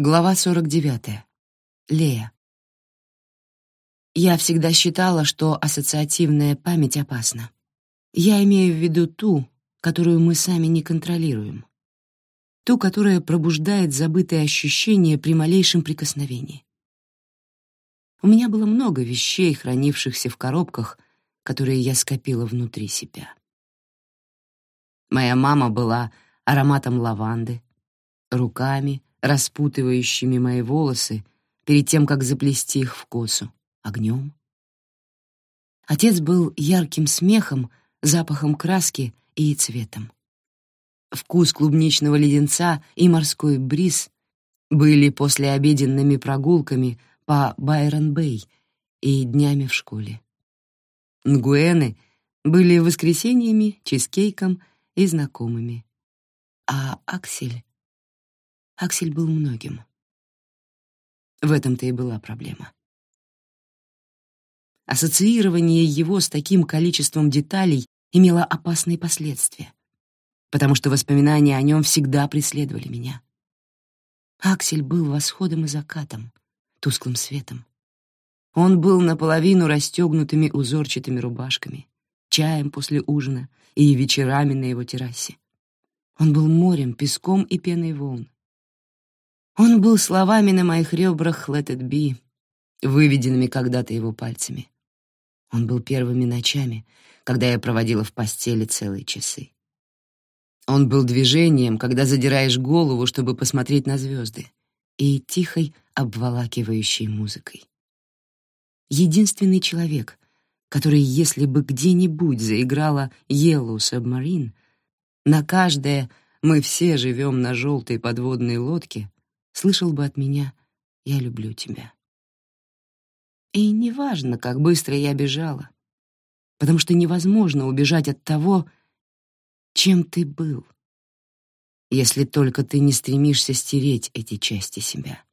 Глава 49. Лея. Я всегда считала, что ассоциативная память опасна. Я имею в виду ту, которую мы сами не контролируем. Ту, которая пробуждает забытые ощущения при малейшем прикосновении. У меня было много вещей, хранившихся в коробках, которые я скопила внутри себя. Моя мама была ароматом лаванды, руками — распутывающими мои волосы перед тем, как заплести их в косу, огнем. Отец был ярким смехом, запахом краски и цветом. Вкус клубничного леденца и морской бриз были послеобеденными прогулками по Байрон-Бэй и днями в школе. Нгуэны были воскресеньями, чизкейком и знакомыми. А Аксель Аксель был многим. В этом-то и была проблема. Ассоциирование его с таким количеством деталей имело опасные последствия, потому что воспоминания о нем всегда преследовали меня. Аксель был восходом и закатом, тусклым светом. Он был наполовину расстегнутыми узорчатыми рубашками, чаем после ужина и вечерами на его террасе. Он был морем, песком и пеной волн, он был словами на моих ребрах «Let it be», выведенными когда-то его пальцами. Он был первыми ночами, когда я проводила в постели целые часы. Он был движением, когда задираешь голову, чтобы посмотреть на звезды, и тихой, обволакивающей музыкой. Единственный человек, который, если бы где-нибудь заиграла «Yellow Submarine», на каждое «Мы все живем на желтой подводной лодке» слышал бы от меня «Я люблю тебя». И неважно, как быстро я бежала, потому что невозможно убежать от того, чем ты был, если только ты не стремишься стереть эти части себя.